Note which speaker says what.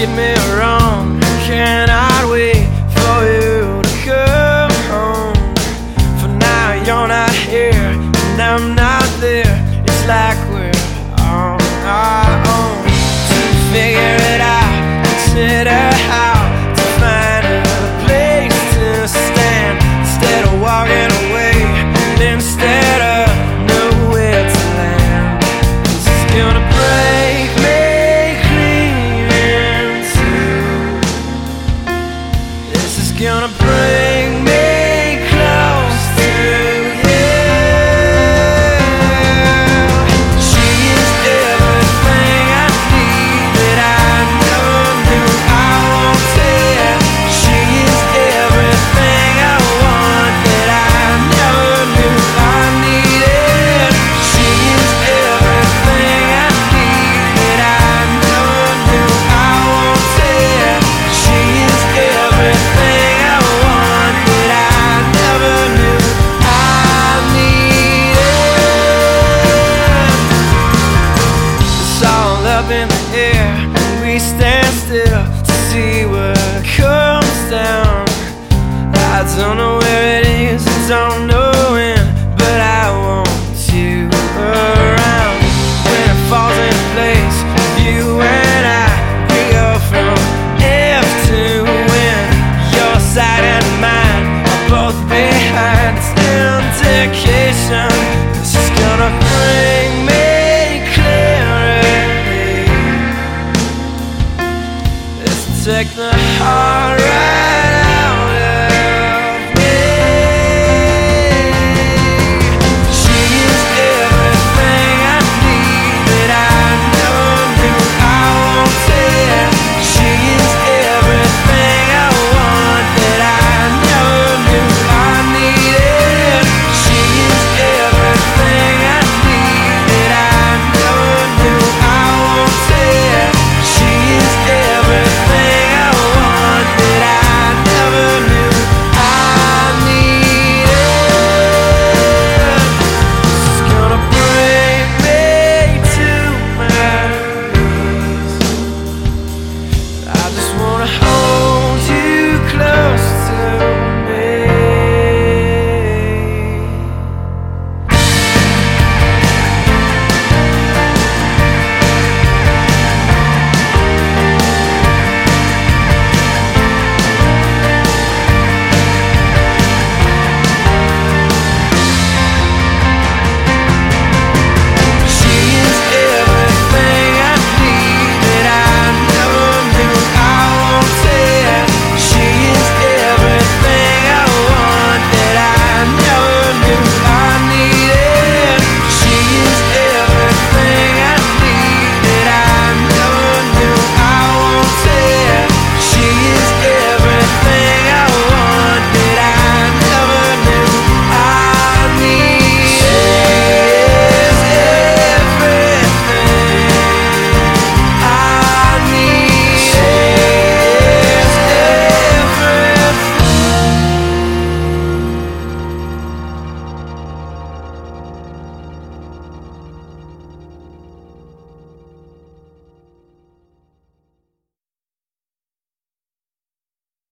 Speaker 1: get me wrong, cannot wait for you to come home. For now you're not here, and I'm not there. It's like we're on our own to figure it out. Consider how to find a place to stand instead of walking away. And instead of nowhere to land, this is gonna. Gonna pray in the air, we stand still to see what.